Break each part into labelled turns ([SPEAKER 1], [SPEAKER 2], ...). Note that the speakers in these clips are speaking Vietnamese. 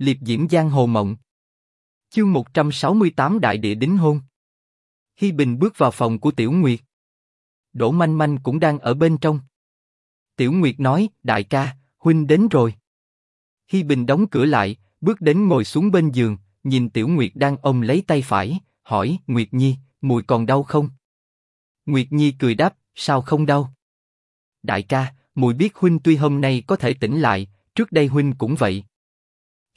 [SPEAKER 1] liệp diễm giang hồ mộng. Chương 168 Đại địa đính hôn. Hi Bình bước vào phòng của Tiểu Nguyệt. Đỗ Manh Manh cũng đang ở bên trong. Tiểu Nguyệt nói, đại ca, huynh đến rồi. Hi Bình đóng cửa lại, bước đến ngồi xuống bên giường, nhìn Tiểu Nguyệt đang ôm lấy tay phải, hỏi, Nguyệt Nhi, mùi còn đau không? Nguyệt Nhi cười đáp, sao không đau? Đại ca, mùi biết huynh tuy hôm nay có thể tỉnh lại, trước đây huynh cũng vậy.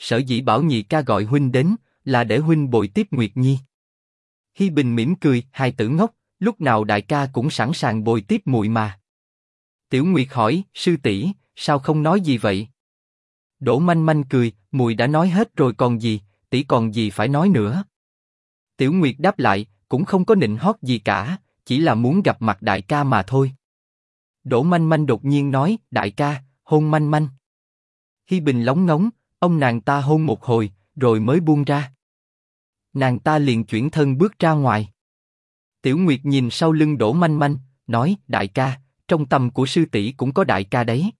[SPEAKER 1] Sở dĩ bảo nhị ca gọi huynh đến, là để huynh bồi tiếp Nguyệt Nhi. Hi Bình mỉm cười, hai tử ngốc, lúc nào đại ca cũng sẵn sàng bồi tiếp muội mà. Tiểu Nguyệt hỏi, sư tỷ, sao không nói gì vậy? Đỗ Manh Manh cười, muội đã nói hết rồi còn gì, tỷ còn gì phải nói nữa. Tiểu Nguyệt đáp lại, cũng không có nịnh hót gì cả, chỉ là muốn gặp mặt đại ca mà thôi. Đỗ Manh Manh đột nhiên nói, đại ca, hôn Manh Manh. Hi Bình lóng ngóng, ông nàng ta hôn một hồi, rồi mới buông ra. Nàng ta liền chuyển thân bước ra ngoài. Tiểu Nguyệt nhìn sau lưng Đỗ Manh Manh, nói, đại ca, trong tâm của sư tỷ cũng có đại ca đấy.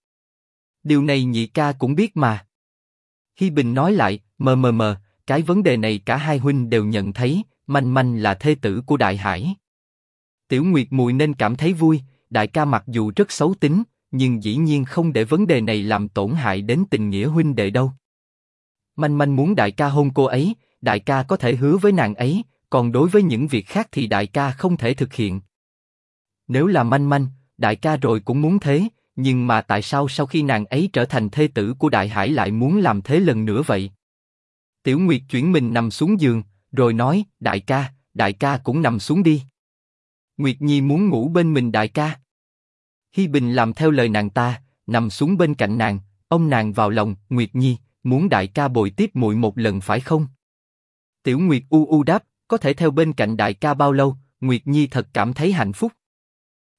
[SPEAKER 1] Điều này nhị ca cũng biết mà. Hi Bình nói lại, mờ mờ mờ, cái vấn đề này cả hai huynh đều nhận thấy, Manh Manh là thê tử của Đại Hải. Tiểu Nguyệt Mùi nên cảm thấy vui, đại ca mặc dù rất xấu tính, nhưng dĩ nhiên không để vấn đề này làm tổn hại đến tình nghĩa huynh đệ đâu. Manh Manh muốn đại ca hôn cô ấy, đại ca có thể hứa với nàng ấy, còn đối với những việc khác thì đại ca không thể thực hiện. Nếu là Manh Manh, đại ca rồi cũng muốn thế, nhưng mà tại sao sau khi nàng ấy trở thành thê tử của Đại Hải lại muốn làm thế lần nữa vậy? Tiểu Nguyệt chuyển mình nằm xuống giường, rồi nói, đại ca, đại ca cũng nằm xuống đi. Nguyệt Nhi muốn ngủ bên mình đại ca. Hi Bình làm theo lời nàng ta, nằm xuống bên cạnh nàng, ông nàng vào lòng, Nguyệt Nhi, muốn đại ca bồi tiếp muội một lần phải không? Tiểu Nguyệt u u đáp, có thể theo bên cạnh đại ca bao lâu? Nguyệt Nhi thật cảm thấy hạnh phúc.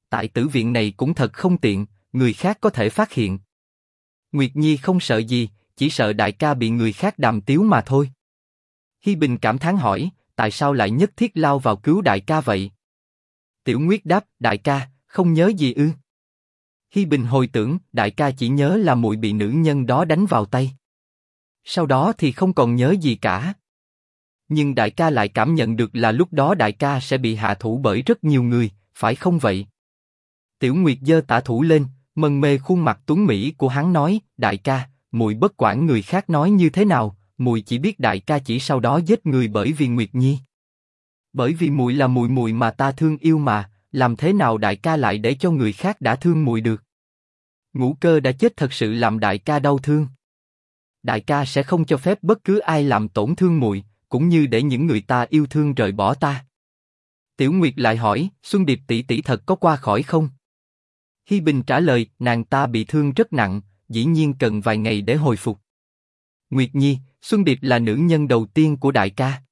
[SPEAKER 1] Tại tử viện này cũng thật không tiện, người khác có thể phát hiện. Nguyệt Nhi không sợ gì, chỉ sợ đại ca bị người khác đàm tiếu mà thôi. Hi Bình cảm thán hỏi, tại sao lại nhất thiết lao vào cứu đại ca vậy? Tiểu Nguyệt đáp, đại ca, không nhớ gì ư? Hi Bình hồi tưởng, đại ca chỉ nhớ là muội bị nữ nhân đó đánh vào tay. Sau đó thì không còn nhớ gì cả. Nhưng đại ca lại cảm nhận được là lúc đó đại ca sẽ bị hạ thủ bởi rất nhiều người, phải không vậy? Tiểu Nguyệt giơ tả thủ lên, mần mê khuôn mặt tuấn mỹ của hắn nói, đại ca, muội bất quản người khác nói như thế nào, muội chỉ biết đại ca chỉ sau đó giết người bởi vì Nguyệt Nhi. Bởi vì muội là muội muội mà ta thương yêu mà, làm thế nào đại ca lại để cho người khác đã thương muội được? Ngũ cơ đã chết thật sự làm đại ca đau thương. Đại ca sẽ không cho phép bất cứ ai làm tổn thương muội, cũng như để những người ta yêu thương rời bỏ ta. Tiểu Nguyệt lại hỏi, Xuân Điệp tỷ tỷ thật có qua khỏi không? Hi Bình trả lời, nàng ta bị thương rất nặng, dĩ nhiên cần vài ngày để hồi phục. Nguyệt Nhi, Xuân Điệp là nữ nhân đầu tiên của đại ca.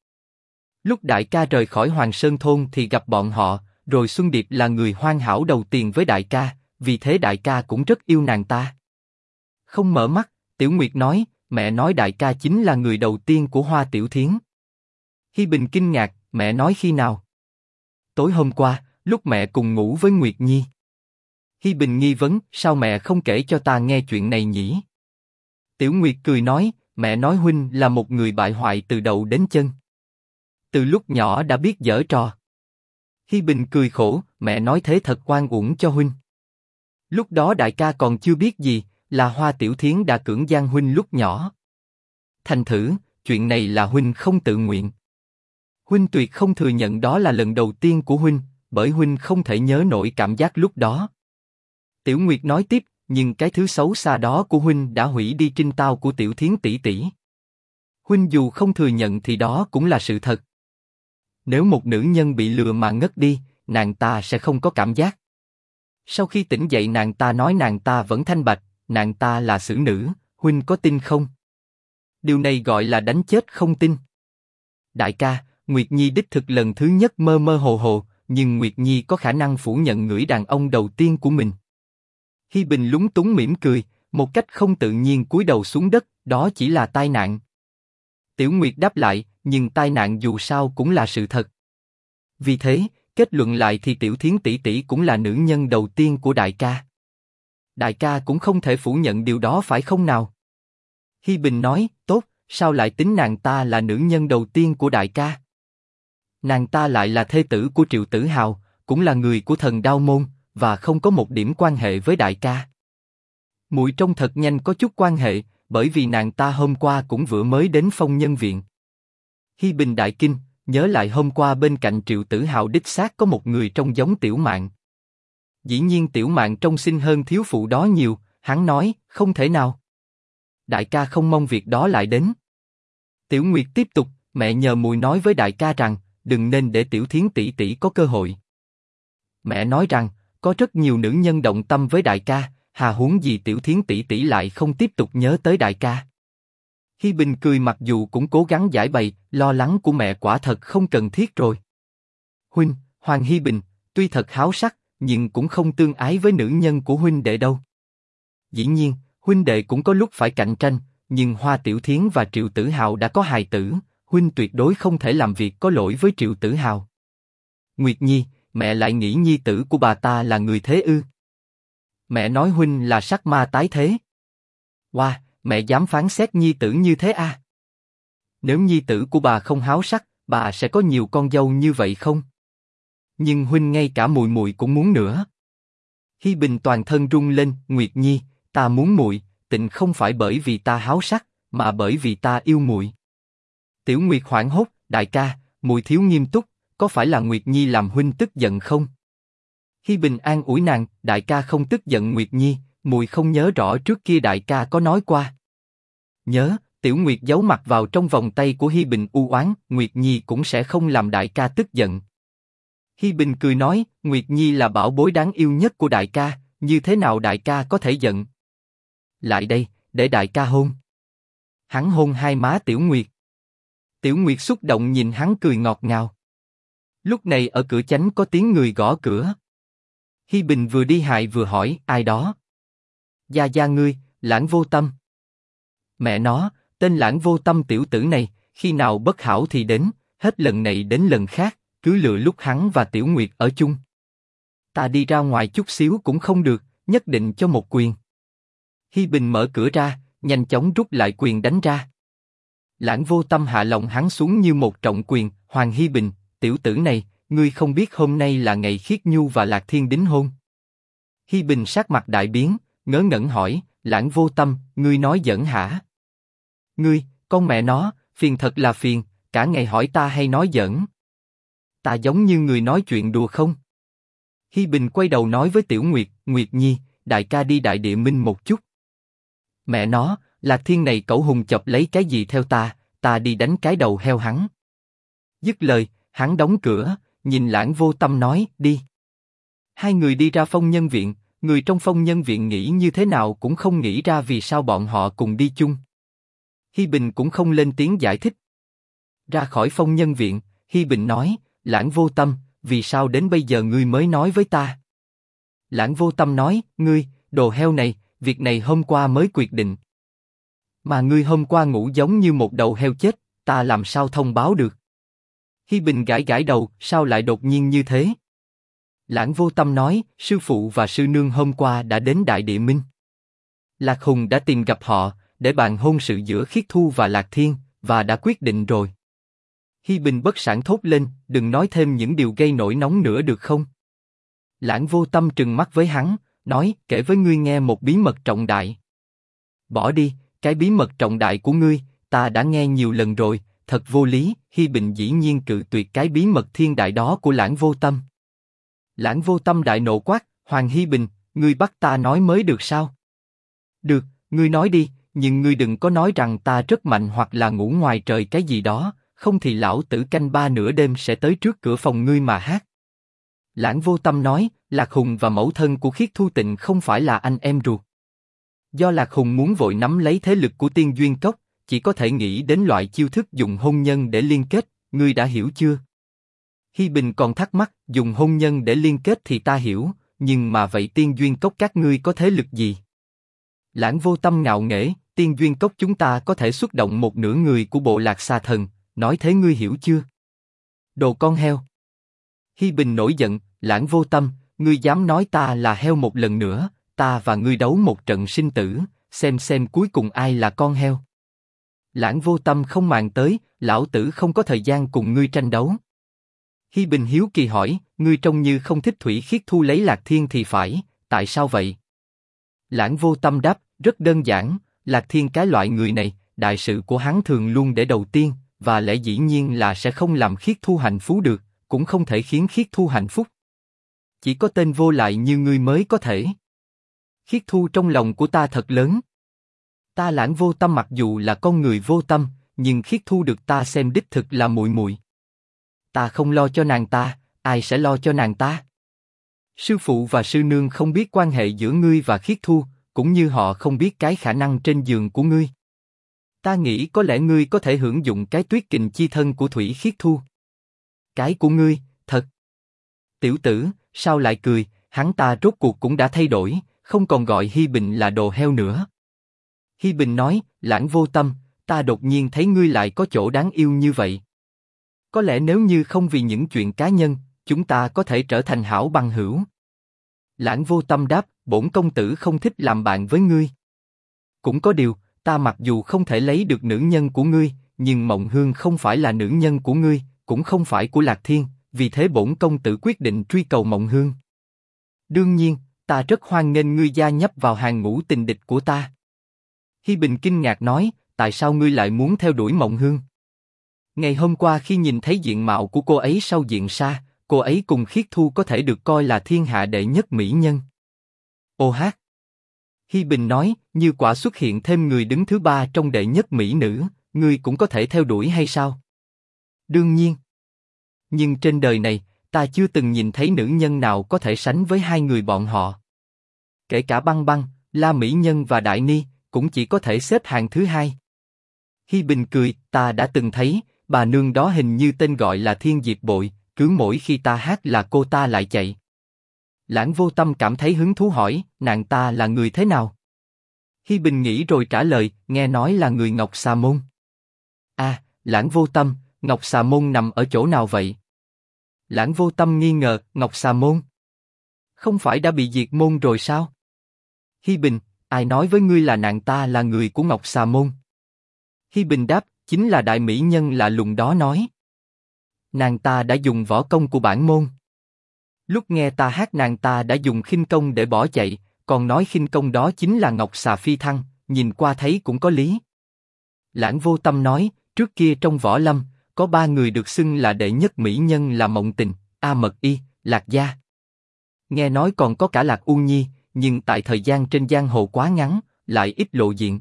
[SPEAKER 1] Lúc đại ca rời khỏi Hoàng Sơn thôn thì gặp bọn họ, rồi Xuân Điệp là người hoan hảo đầu tiên với đại ca, vì thế đại ca cũng rất yêu nàng ta. Không mở mắt, Tiểu Nguyệt nói, mẹ nói đại ca chính là người đầu tiên của Hoa Tiểu Thiến. Hi Bình kinh ngạc, mẹ nói khi nào? Tối hôm qua, lúc mẹ cùng ngủ với Nguyệt Nhi. Hi Bình nghi vấn, sao mẹ không kể cho ta nghe chuyện này nhỉ? Tiểu Nguyệt cười nói, mẹ nói huynh là một người bại hoại từ đầu đến chân. Từ lúc nhỏ đã biết dở trò. Hi Bình cười khổ, mẹ nói thế thật quan uổng cho huynh. Lúc đó đại ca còn chưa biết gì, là Hoa Tiểu Thiến đã cưỡng gian huynh lúc nhỏ. Thành thử, chuyện này là huynh không tự nguyện. Huynh tuyệt không thừa nhận đó là lần đầu tiên của huynh, bởi huynh không thể nhớ nổi cảm giác lúc đó. Tiểu Nguyệt nói tiếp, nhưng cái thứ xấu xa đó của huynh đã hủy đi trinh tao của Tiểu Thiến tỷ tỷ. Huynh dù không thừa nhận thì đó cũng là sự thật. Nếu một nữ nhân bị lừa mà ngất đi, nàng ta sẽ không có cảm giác. Sau khi tỉnh dậy nàng ta nói nàng ta vẫn thanh bạch, nàng ta là xử nữ, huynh có tin không? Điều này gọi là đánh chết không tin. Đại ca, Nguyệt Nhi đích thực lần thứ nhất mơ mơ hồ hồ, nhưng Nguyệt Nhi có khả năng phủ nhận người đàn ông đầu tiên của mình. Hi Bình lúng túng mỉm cười, một cách không tự nhiên cúi đầu xuống đất, đó chỉ là tai nạn. Tiểu Nguyệt đáp lại, nhưng tai nạn dù sao cũng là sự thật. Vì thế, kết luận lại thì Tiểu Thiến tỷ tỷ cũng là nữ nhân đầu tiên của đại ca. Đại ca cũng không thể phủ nhận điều đó phải không nào? Hi Bình nói, tốt, sao lại tính nàng ta là nữ nhân đầu tiên của đại ca? Nàng ta lại là thê tử của Triệu Tử Hào, cũng là người của thần Đao Môn, và không có một điểm quan hệ với đại ca. Mùi trông thật nhanh có chút quan hệ, bởi vì nàng ta hôm qua cũng vừa mới đến phong nhân viện. Hi Bình Đại Kinh, nhớ lại hôm qua bên cạnh Triệu Tử Hào đích xác có một người trông giống Tiểu Mạn. Dĩ nhiên Tiểu mạng trông xinh hơn thiếu phụ đó nhiều, hắn nói, không thể nào. Đại ca không mong việc đó lại đến. Tiểu Nguyệt tiếp tục, mẹ nhờ mùi nói với đại ca rằng, đừng nên để Tiểu Thiến tỷ tỷ có cơ hội. Mẹ nói rằng, có rất nhiều nữ nhân động tâm với đại ca, hà huống gì Tiểu Thiến tỷ tỷ lại không tiếp tục nhớ tới đại ca. Hi Bình cười mặc dù cũng cố gắng giải bày, lo lắng của mẹ quả thật không cần thiết rồi. Huynh, Hoàng Hi Bình, tuy thật háo sắc, nhưng cũng không tương ái với nữ nhân của huynh đệ đâu. Dĩ nhiên, huynh đệ cũng có lúc phải cạnh tranh, nhưng Hoa Tiểu Thiến và Triệu Tử Hào đã có hài tử, huynh tuyệt đối không thể làm việc có lỗi với Triệu Tử Hào. Nguyệt Nhi, mẹ lại nghĩ nhi tử của bà ta là người thế ư? Mẹ nói huynh là sắc ma tái thế. Wow, mẹ dám phán xét nhi tử như thế à? Nếu nhi tử của bà không háo sắc, bà sẽ có nhiều con dâu như vậy không? Nhưng huynh ngay cả mùi mùi cũng muốn nữa. Hi Bình toàn thân rung lên, Nguyệt Nhi, ta muốn muội, tịnh không phải bởi vì ta háo sắc, mà bởi vì ta yêu muội. Tiểu Nguyệt hoảng hốt, đại ca, muội thiếu nghiêm túc, có phải là Nguyệt Nhi làm huynh tức giận không? Hi Bình an ủi nàng, đại ca không tức giận Nguyệt Nhi, muội không nhớ rõ trước kia đại ca có nói qua. Nhớ, Tiểu Nguyệt giấu mặt vào trong vòng tay của Hi Bình u oán, Nguyệt Nhi cũng sẽ không làm đại ca tức giận. Hi Bình cười nói, Nguyệt Nhi là bảo bối đáng yêu nhất của đại ca, như thế nào đại ca có thể giận? Lại đây, để đại ca hôn. Hắn hôn hai má Tiểu Nguyệt. Tiểu Nguyệt xúc động nhìn hắn cười ngọt ngào. Lúc này ở cửa chánh có tiếng người gõ cửa. Hi Bình vừa đi hại vừa hỏi ai đó. Gia gia ngươi, lãng vô tâm. Mẹ nó, tên lãng vô tâm tiểu tử này, khi nào bất hảo thì đến, hết lần này đến lần khác, cứ lựa lúc hắn và Tiểu Nguyệt ở chung. Ta đi ra ngoài chút xíu cũng không được, nhất định cho một quyền. Hi Bình mở cửa ra, nhanh chóng rút lại quyền đánh ra. Lãng vô tâm hạ lòng hắn xuống như một trọng quyền, Hoàng Hi Bình, tiểu tử này, ngươi không biết hôm nay là ngày khiết nhu và lạc thiên đính hôn. Hi Bình sắc mặt đại biến, ngớ ngẩn hỏi, lãng vô tâm, ngươi nói giỡn hả? Ngươi, con mẹ nó, phiền thật là phiền, cả ngày hỏi ta hay nói giỡn. Ta giống như người nói chuyện đùa không? Hi Bình quay đầu nói với Tiểu Nguyệt, Nguyệt Nhi, đại ca đi đại địa minh một chút. Mẹ nó, là Thiên này cậu hùng chập lấy cái gì theo ta, ta đi đánh cái đầu heo hắn. Dứt lời, hắn đóng cửa, nhìn lãng vô tâm nói, đi. Hai người đi ra phong nhân viện, người trong phong nhân viện nghĩ như thế nào cũng không nghĩ ra vì sao bọn họ cùng đi chung. Hi Bình cũng không lên tiếng giải thích. Ra khỏi phong nhân viện, Hi Bình nói, lãng vô tâm, vì sao đến bây giờ ngươi mới nói với ta? Lãng vô tâm nói, ngươi, đồ heo này, việc này hôm qua mới quyết định. Mà ngươi hôm qua ngủ giống như một đầu heo chết, ta làm sao thông báo được? Hi Bình gãi gãi đầu, sao lại đột nhiên như thế? Lãng vô tâm nói, sư phụ và sư nương hôm qua đã đến Đại Địa Minh. Lạc Hùng đã tìm gặp họ, để bàn hôn sự giữa Khiết Thu và Lạc Thiên, và đã quyết định rồi. Hi Bình bất sản thốt lên, đừng nói thêm những điều gây nổi nóng nữa được không? Lãng vô tâm trừng mắt với hắn, nói, kể với ngươi nghe một bí mật trọng đại. Bỏ đi, cái bí mật trọng đại của ngươi, ta đã nghe nhiều lần rồi, thật vô lý. Hi Bình dĩ nhiên cự tuyệt cái bí mật thiên đại đó của Lãng Vô Tâm. Lãng Vô Tâm đại nộ quát, Hoàng Hi Bình, ngươi bắt ta nói mới được sao? Được, ngươi nói đi, nhưng ngươi đừng có nói rằng ta rất mạnh hoặc là ngủ ngoài trời cái gì đó, không thì lão tử canh ba nửa đêm sẽ tới trước cửa phòng ngươi mà hát. Lãng Vô Tâm nói, Lạc Hùng và mẫu thân của Khiết Thu Tịnh không phải là anh em ruột. Do Lạc Hùng muốn vội nắm lấy thế lực của Tiên Duyên Cốc, chỉ có thể nghĩ đến loại chiêu thức dùng hôn nhân để liên kết, ngươi đã hiểu chưa? Hi Bình còn thắc mắc, dùng hôn nhân để liên kết thì ta hiểu, nhưng mà vậy Tiên Duyên Cốc các ngươi có thế lực gì? Lãng vô tâm ngạo nghễ, Tiên Duyên Cốc chúng ta có thể xuất động một nửa người của bộ lạc xa thần, nói thế ngươi hiểu chưa? Đồ con heo. Hi Bình nổi giận, lãng vô tâm, ngươi dám nói ta là heo một lần nữa, ta và ngươi đấu một trận sinh tử, xem xem cuối cùng ai là con heo. Lãng vô tâm không màng tới, lão tử không có thời gian cùng ngươi tranh đấu. Hi Bình hiếu kỳ hỏi, ngươi trông như không thích Thủy Khiết Thu lấy Lạc Thiên thì phải, tại sao vậy? Lãng vô tâm đáp, rất đơn giản, Lạc Thiên cái loại người này, đại sự của hắn thường luôn để đầu tiên, và lẽ dĩ nhiên là sẽ không làm Khiết Thu hạnh phúc được, cũng không thể khiến Khiết Thu hạnh phúc. Chỉ có tên vô lại như ngươi mới có thể. Khiết Thu trong lòng của ta thật lớn. Ta lãng vô tâm mặc dù là con người vô tâm, nhưng Khiết Thu được ta xem đích thực là muội muội. Ta không lo cho nàng ta, ai sẽ lo cho nàng ta? Sư phụ và sư nương không biết quan hệ giữa ngươi và Khiết Thu, cũng như họ không biết cái khả năng trên giường của ngươi. Ta nghĩ có lẽ ngươi có thể hưởng dụng cái tuyết kình chi thân của Thủy Khiết Thu. Cái của ngươi, thật. Tiểu tử, sao lại cười? Hắn ta rốt cuộc cũng đã thay đổi, không còn gọi Hi Bình là đồ heo nữa. Hi Bình nói, lãng vô tâm, ta đột nhiên thấy ngươi lại có chỗ đáng yêu như vậy. Có lẽ nếu như không vì những chuyện cá nhân, chúng ta có thể trở thành hảo bằng hữu. Lãng vô tâm đáp, bổn công tử không thích làm bạn với ngươi. Cũng có điều, ta mặc dù không thể lấy được nữ nhân của ngươi, nhưng Mộng Hương không phải là nữ nhân của ngươi, cũng không phải của Lạc Thiên, vì thế bổn công tử quyết định truy cầu Mộng Hương. Đương nhiên, ta rất hoan nghênh ngươi gia nhập vào hàng ngũ tình địch của ta. Hi Bình kinh ngạc nói, tại sao ngươi lại muốn theo đuổi Mộng Hương? Ngày hôm qua khi nhìn thấy diện mạo của cô ấy sau diện sa, cô ấy cùng Khiết Thu có thể được coi là thiên hạ đệ nhất mỹ nhân. Ô hát! Hi Bình nói, như quả xuất hiện thêm người đứng thứ ba trong đệ nhất mỹ nữ, ngươi cũng có thể theo đuổi hay sao? Đương nhiên. Nhưng trên đời này, ta chưa từng nhìn thấy nữ nhân nào có thể sánh với hai người bọn họ. Kể cả băng băng, La Mỹ Nhân và Đại Ni, cũng chỉ có thể xếp hàng thứ hai. Hi Bình cười, ta đã từng thấy, bà nương đó hình như tên gọi là Thiên Diệp Bội, cứ mỗi khi ta hát là cô ta lại chạy. Lãng vô tâm cảm thấy hứng thú hỏi, nàng ta là người thế nào? Hi Bình nghĩ rồi trả lời, nghe nói là người Ngọc Sa Môn. À, lãng vô tâm, Ngọc Sa Môn nằm ở chỗ nào vậy? Lãng vô tâm nghi ngờ, Ngọc Sa Môn. Không phải đã bị diệt môn rồi sao? Hi Bình, ai nói với ngươi là nàng ta là người của Ngọc Sa Môn? Hi Bình đáp, chính là đại mỹ nhân lạ lùng đó nói. Nàng ta đã dùng võ công của bản môn. Lúc nghe ta hát nàng ta đã dùng khinh công để bỏ chạy, còn nói khinh công đó chính là Ngọc Xà Phi Thăng, nhìn qua thấy cũng có lý. Lãng vô tâm nói, trước kia trong võ lâm, có ba người được xưng là đệ nhất mỹ nhân là Mộng Tình, A Mật Y, Lạc Gia. Nghe nói còn có cả Lạc U Nhi, nhưng tại thời gian trên giang hồ quá ngắn, lại ít lộ diện.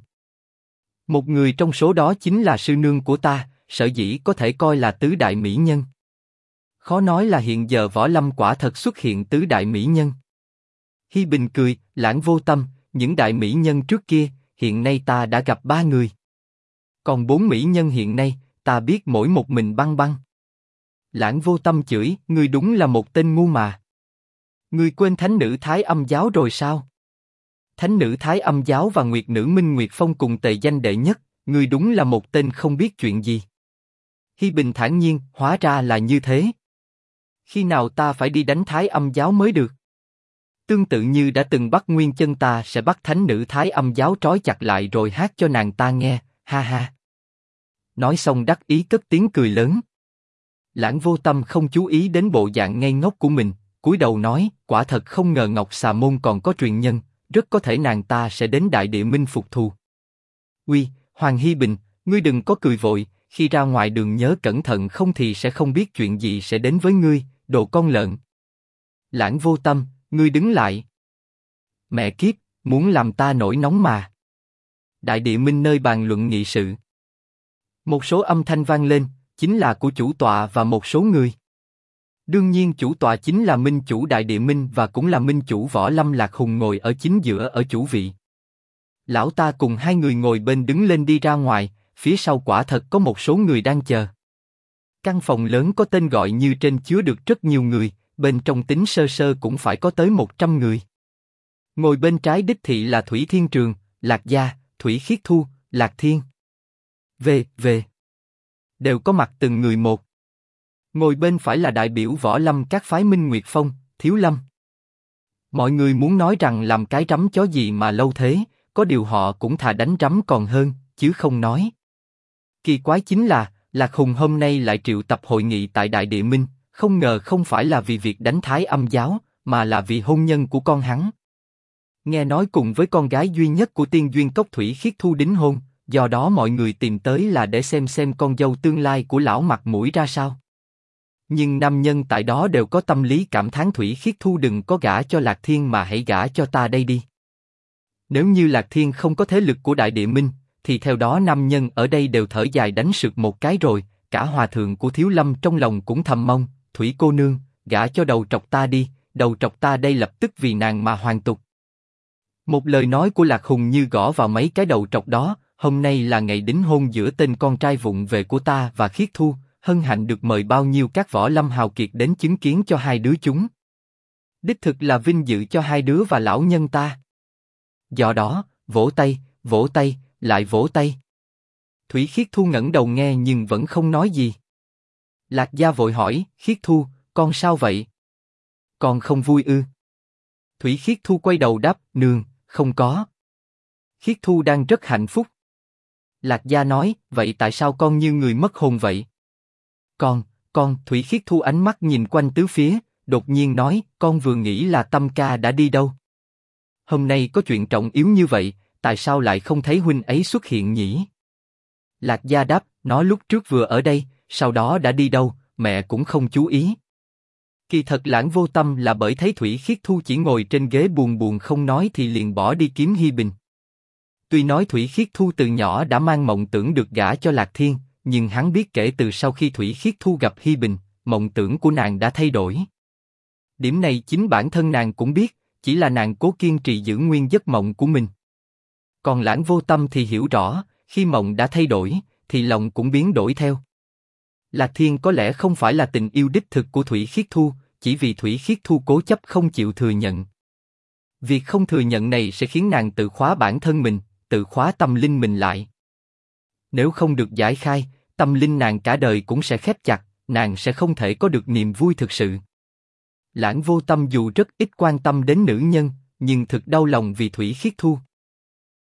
[SPEAKER 1] Một người trong số đó chính là sư nương của ta, sở dĩ có thể coi là tứ đại mỹ nhân. Khó nói là hiện giờ võ lâm quả thật xuất hiện tứ đại mỹ nhân. Hi Bình cười, lãng vô tâm, những đại mỹ nhân trước kia, hiện nay ta đã gặp ba người. Còn bốn mỹ nhân hiện nay, ta biết mỗi một mình băng băng. Lãng vô tâm chửi, ngươi đúng là một tên ngu mà. Ngươi quên thánh nữ Thái âm giáo rồi sao? Thánh nữ Thái âm giáo và Nguyệt nữ Minh Nguyệt Phong cùng tề danh đệ nhất, ngươi đúng là một tên không biết chuyện gì. Hi Bình thản nhiên, hóa ra là như thế. Khi nào ta phải đi đánh Thái âm giáo mới được? Tương tự như đã từng bắt Nguyên chân ta sẽ bắt thánh nữ Thái âm giáo trói chặt lại rồi hát cho nàng ta nghe, ha ha. Nói xong đắc ý cất tiếng cười lớn. Lãng vô tâm không chú ý đến bộ dạng ngây ngốc của mình, cúi đầu nói, quả thật không ngờ Ngọc Xà Môn còn có truyền nhân, rất có thể nàng ta sẽ đến Đại Địa Minh phục thù. Uy, Hoàng Hy Bình, ngươi đừng có cười vội, khi ra ngoài đường nhớ cẩn thận không thì sẽ không biết chuyện gì sẽ đến với ngươi, đồ con lợn. Lãng vô tâm, ngươi đứng lại. Mẹ kiếp, muốn làm ta nổi nóng mà. Đại địa minh nơi bàn luận nghị sự. Một số âm thanh vang lên, chính là của chủ tọa và một số người. Đương nhiên chủ tọa chính là minh chủ đại địa minh và cũng là minh chủ võ lâm lạc hùng ngồi ở chính giữa ở chủ vị. Lão ta cùng hai người ngồi bên đứng lên đi ra ngoài, phía sau quả thật có một số người đang chờ. Căn phòng lớn có tên gọi như trên chứa được rất nhiều người, bên trong tính sơ sơ cũng phải có tới 100 người. Ngồi bên trái đích thị là Thủy Thiên Trường, Lạc Gia, Thủy Khiết Thu, Lạc Thiên. Về, về. Đều có mặt từng người một. Ngồi bên phải là đại biểu võ lâm các phái Minh Nguyệt Phong, Thiếu Lâm. Mọi người muốn nói rằng làm cái rắm chó gì mà lâu thế, có điều họ cũng thà đánh rắm còn hơn, chứ không nói. Kỳ quái chính là, Lạc Hùng hôm nay lại triệu tập hội nghị tại Đại Địa Minh, không ngờ không phải là vì việc đánh thái âm giáo, mà là vì hôn nhân của con hắn. Nghe nói cùng với con gái duy nhất của tiên duyên cốc thủy khiết thu đính hôn, do đó mọi người tìm tới là để xem xem con dâu tương lai của lão mặt mũi ra sao. Nhưng nam nhân tại đó đều có tâm lý cảm thán thủy khiết thu đừng có gả cho lạc thiên mà hãy gả cho ta đây đi. Nếu như lạc thiên không có thế lực của đại địa minh, thì theo đó nam nhân ở đây đều thở dài đánh sượt một cái rồi. Cả hòa thượng của thiếu lâm trong lòng cũng thầm mong, thủy cô nương, gả cho đầu trọc ta đi, đầu trọc ta đây lập tức vì nàng mà hoàn tục. Một lời nói của lạc hùng như gõ vào mấy cái đầu trọc đó, hôm nay là ngày đính hôn giữa tên con trai vụng về của ta và khiết thu, hân hạnh được mời bao nhiêu các võ lâm hào kiệt đến chứng kiến cho hai đứa chúng. Đích thực là vinh dự cho hai đứa và lão nhân ta. Do đó, vỗ tay, vỗ tay, lại vỗ tay. Thủy Khiết Thu ngẩng đầu nghe nhưng vẫn không nói gì. Lạc Gia vội hỏi, Khiết Thu, con sao vậy? Con không vui ư? Thủy Khiết Thu quay đầu đáp, nương, không có. Khiết Thu đang rất hạnh phúc. Lạc Gia nói, vậy tại sao con như người mất hồn vậy? Con, con, Thủy Khiết Thu ánh mắt nhìn quanh tứ phía, đột nhiên nói, con vừa nghĩ là Tâm Ca đã đi đâu. Hôm nay có chuyện trọng yếu như vậy, tại sao lại không thấy huynh ấy xuất hiện nhỉ? Lạc Gia đáp, nó lúc trước vừa ở đây, sau đó đã đi đâu, mẹ cũng không chú ý. Kỳ thật lãng vô tâm là bởi thấy Thủy Khiết Thu chỉ ngồi trên ghế buồn buồn không nói thì liền bỏ đi kiếm Hi Bình. Tuy nói Thủy Khiết Thu từ nhỏ đã mang mộng tưởng được gả cho Lạc Thiên, nhưng hắn biết kể từ sau khi Thủy Khiết Thu gặp Hi Bình, mộng tưởng của nàng đã thay đổi. Điểm này chính bản thân nàng cũng biết, chỉ là nàng cố kiên trì giữ nguyên giấc mộng của mình. Còn lãng vô tâm thì hiểu rõ, khi mộng đã thay đổi, thì lòng cũng biến đổi theo. Lạc Thiên có lẽ không phải là tình yêu đích thực của Thủy Khiết Thu, chỉ vì Thủy Khiết Thu cố chấp không chịu thừa nhận. Việc không thừa nhận này sẽ khiến nàng tự khóa bản thân mình, tự khóa tâm linh mình lại. Nếu không được giải khai, tâm linh nàng cả đời cũng sẽ khép chặt, nàng sẽ không thể có được niềm vui thực sự. Lãng vô tâm dù rất ít quan tâm đến nữ nhân, nhưng thực đau lòng vì Thủy Khiết Thu.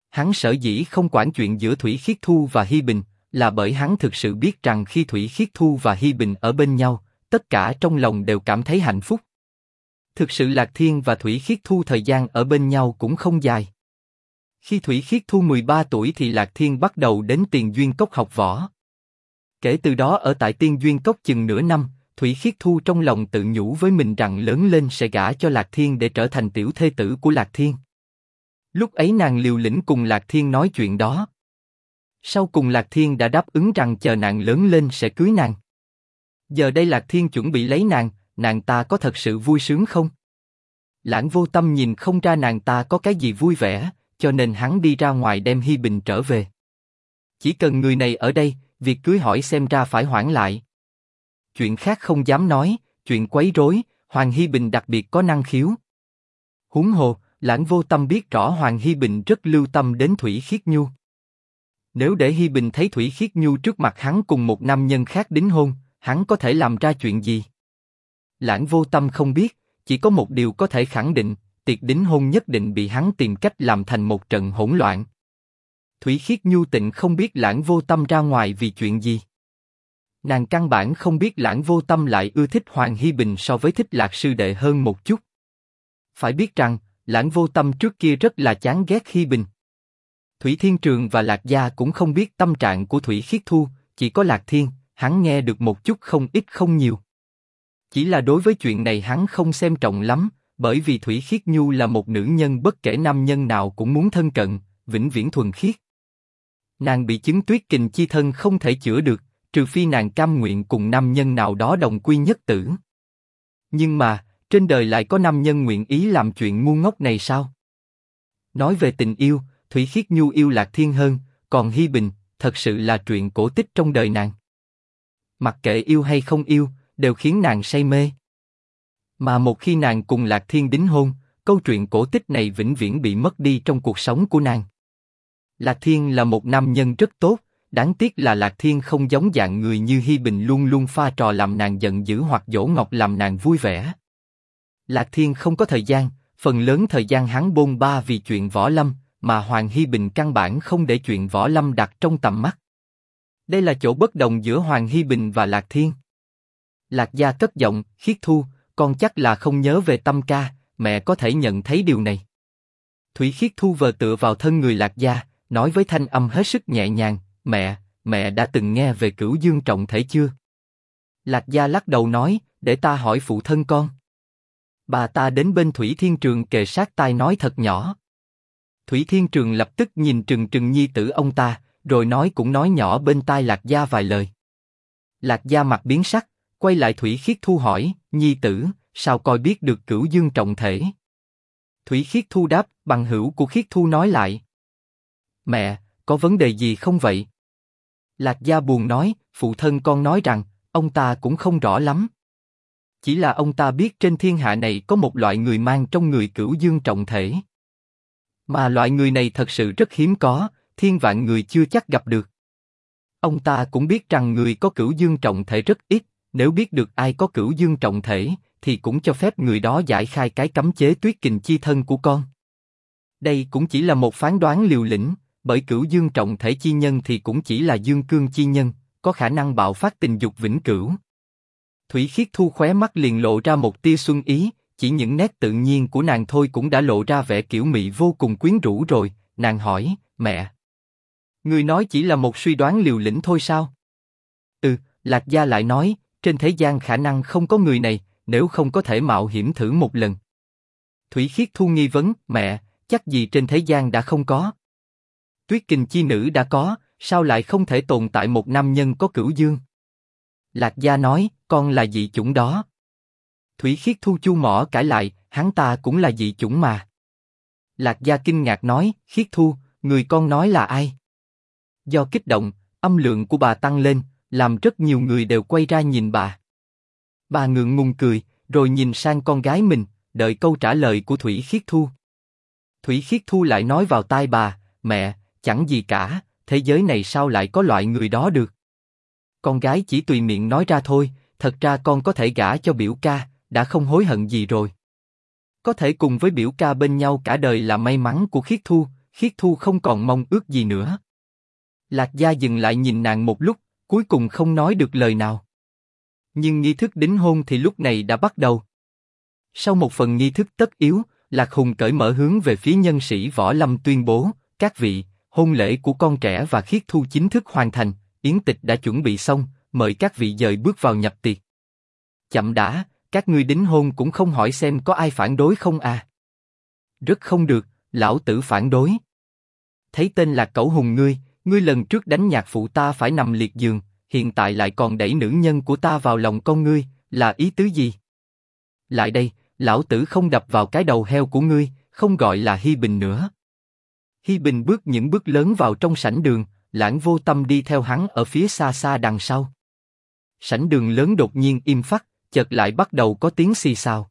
[SPEAKER 1] Hắn sở dĩ không quản chuyện giữa Thủy Khiết Thu và Hi Bình, là bởi hắn thực sự biết rằng khi Thủy Khiết Thu và Hi Bình ở bên nhau, tất cả trong lòng đều cảm thấy hạnh phúc. Thực sự Lạc Thiên và Thủy Khiết Thu thời gian ở bên nhau cũng không dài. Khi Thủy Khiết Thu 13 tuổi thì Lạc Thiên bắt đầu đến Tiền Duyên Cốc học võ. Kể từ đó ở tại Tiên Duyên Cốc chừng nửa năm, Thủy Khiết Thu trong lòng tự nhủ với mình rằng lớn lên sẽ gả cho Lạc Thiên để trở thành tiểu thê tử của Lạc Thiên. Lúc ấy nàng liều lĩnh cùng Lạc Thiên nói chuyện đó. Sau cùng Lạc Thiên đã đáp ứng rằng chờ nàng lớn lên sẽ cưới nàng. Giờ đây Lạc Thiên chuẩn bị lấy nàng, nàng ta có thật sự vui sướng không? Lãng vô tâm nhìn không ra nàng ta có cái gì vui vẻ, cho nên hắn đi ra ngoài đem Hi Bình trở về. Chỉ cần người này ở đây, việc cưới hỏi xem ra phải hoãn lại. Chuyện khác không dám nói, chuyện quấy rối, Hoàng Hi Bình đặc biệt có năng khiếu. Huống hồ, Lãng Vô Tâm biết rõ Hoàng Hi Bình rất lưu tâm đến Thủy Khiết Nhu. Nếu để Hi Bình thấy Thủy Khiết Nhu trước mặt hắn cùng một nam nhân khác đính hôn, hắn có thể làm ra chuyện gì? Lãng Vô Tâm không biết, chỉ có một điều có thể khẳng định, tiệc đính hôn nhất định bị hắn tìm cách làm thành một trận hỗn loạn. Thủy Khiết Nhu tịnh không biết Lãng Vô Tâm ra ngoài vì chuyện gì. Nàng căn bản không biết Lãng Vô Tâm lại ưa thích Hoàng Hi Bình so với thích Lạc Sư Đệ hơn một chút. Phải biết rằng, Lãng Vô Tâm trước kia rất là chán ghét khi Bình. Thủy Thiên Trường và Lạc Gia cũng không biết tâm trạng của Thủy Khiết Thu, chỉ có Lạc Thiên, hắn nghe được một chút không ít không nhiều. Chỉ là đối với chuyện này hắn không xem trọng lắm, bởi vì Thủy Khiết Nhu là một nữ nhân bất kể nam nhân nào cũng muốn thân cận, vĩnh viễn thuần khiết. Nàng bị chứng tuyết kình chi thân không thể chữa được, trừ phi nàng cam nguyện cùng nam nhân nào đó đồng quy nhất tử. Nhưng mà, trên đời lại có nam nhân nguyện ý làm chuyện ngu ngốc này sao? Nói về tình yêu, Thủy Khiết Nhu yêu Lạc Thiên hơn, còn Hi Bình, thật sự là chuyện cổ tích trong đời nàng. Mặc kệ yêu hay không yêu, đều khiến nàng say mê. Mà một khi nàng cùng Lạc Thiên đính hôn, câu chuyện cổ tích này vĩnh viễn bị mất đi trong cuộc sống của nàng. Lạc Thiên là một nam nhân rất tốt, đáng tiếc là Lạc Thiên không giống dạng người như Hi Bình luôn luôn pha trò làm nàng giận dữ hoặc dỗ ngọc làm nàng vui vẻ. Lạc Thiên không có thời gian, phần lớn thời gian hắn bôn ba vì chuyện võ lâm, mà Hoàng Hi Bình căn bản không để chuyện võ lâm đặt trong tầm mắt. Đây là chỗ bất đồng giữa Hoàng Hi Bình và Lạc Thiên. Lạc Gia cất giọng, khiết thu, con chắc là không nhớ về tâm ca, mẹ có thể nhận thấy điều này. Thủy khiết thu vờ tựa vào thân người Lạc Gia, nói với thanh âm hết sức nhẹ nhàng, mẹ, mẹ đã từng nghe về cửu dương trọng thể chưa? Lạc Gia lắc đầu nói, để ta hỏi phụ thân con. Bà ta đến bên Thủy Thiên Trường kề sát tai nói thật nhỏ. Thủy Thiên Trường lập tức nhìn trừng trừng nhi tử ông ta, rồi nói cũng nói nhỏ bên tai Lạc Gia vài lời. Lạc Gia mặt biến sắc, quay lại Thủy Khiết Thu hỏi, nhi tử, sao coi biết được cửu dương trọng thể? Thủy Khiết Thu đáp, bằng hữu của Khiết Thu nói lại. Mẹ, có vấn đề gì không vậy? Lạc Gia buồn nói, phụ thân con nói rằng, ông ta cũng không rõ lắm. Chỉ là ông ta biết trên thiên hạ này có một loại người mang trong người cửu dương trọng thể. Mà loại người này thật sự rất hiếm có, thiên vạn người chưa chắc gặp được. Ông ta cũng biết rằng người có cửu dương trọng thể rất ít, nếu biết được ai có cửu dương trọng thể, thì cũng cho phép người đó giải khai cái cấm chế tuyết kình chi thân của con. Đây cũng chỉ là một phán đoán liều lĩnh, bởi cửu dương trọng thể chi nhân thì cũng chỉ là dương cương chi nhân, có khả năng bạo phát tình dục vĩnh cửu. Thủy Khiết Thu khóe mắt liền lộ ra một tia xuân ý, chỉ những nét tự nhiên của nàng thôi cũng đã lộ ra vẻ kiểu mị vô cùng quyến rũ rồi. Nàng hỏi, mẹ, người nói chỉ là một suy đoán liều lĩnh thôi sao? Ừ, Lạc Gia lại nói, trên thế gian khả năng không có người này, nếu không có thể mạo hiểm thử một lần. Thủy Khiết Thu nghi vấn, mẹ, chắc gì trên thế gian đã không có. Tuyết Kình chi nữ đã có, sao lại không thể tồn tại một nam nhân có cửu dương? Lạc Gia nói, con là dị chủng đó. Thủy Khiết Thu chu mỏ cãi lại, hắn ta cũng là dị chủng mà. Lạc Gia kinh ngạc nói, Khiết Thu, người con nói là ai? Do kích động, âm lượng của bà tăng lên, làm rất nhiều người đều quay ra nhìn bà. Bà ngượng ngùng cười, rồi nhìn sang con gái mình, đợi câu trả lời của Thủy Khiết Thu. Thủy Khiết Thu lại nói vào tai bà, mẹ, chẳng gì cả, thế giới này sao lại có loại người đó được? Con gái chỉ tùy miệng nói ra thôi, thật ra con có thể gả cho biểu ca, đã không hối hận gì rồi. Có thể cùng với biểu ca bên nhau cả đời là may mắn của Khiết Thu, Khiết Thu không còn mong ước gì nữa. Lạc Gia dừng lại nhìn nàng một lúc, cuối cùng không nói được lời nào. Nhưng nghi thức đính hôn thì lúc này đã bắt đầu. Sau một phần nghi thức tất yếu, Lạc Hùng cởi mở hướng về phía nhân sĩ Võ Lâm tuyên bố, các vị, hôn lễ của con trẻ và Khiết Thu chính thức hoàn thành, yến tịch đã chuẩn bị xong, mời các vị dời bước vào nhập tiệc. Chậm đã, các ngươi đính hôn cũng không hỏi xem có ai phản đối không à? Rất không được, lão tử phản đối. Thấy tên là cẩu hùng ngươi, ngươi lần trước đánh nhạc phụ ta phải nằm liệt giường, hiện tại lại còn đẩy nữ nhân của ta vào lòng con ngươi, là ý tứ gì? Lại đây, lão tử không đập vào cái đầu heo của ngươi, không gọi là Hi Bình nữa. Hi Bình bước những bước lớn vào trong sảnh đường, lãng vô tâm đi theo hắn ở phía xa xa đằng sau. Sảnh đường lớn đột nhiên im phắt, chợt lại bắt đầu có tiếng xì xào.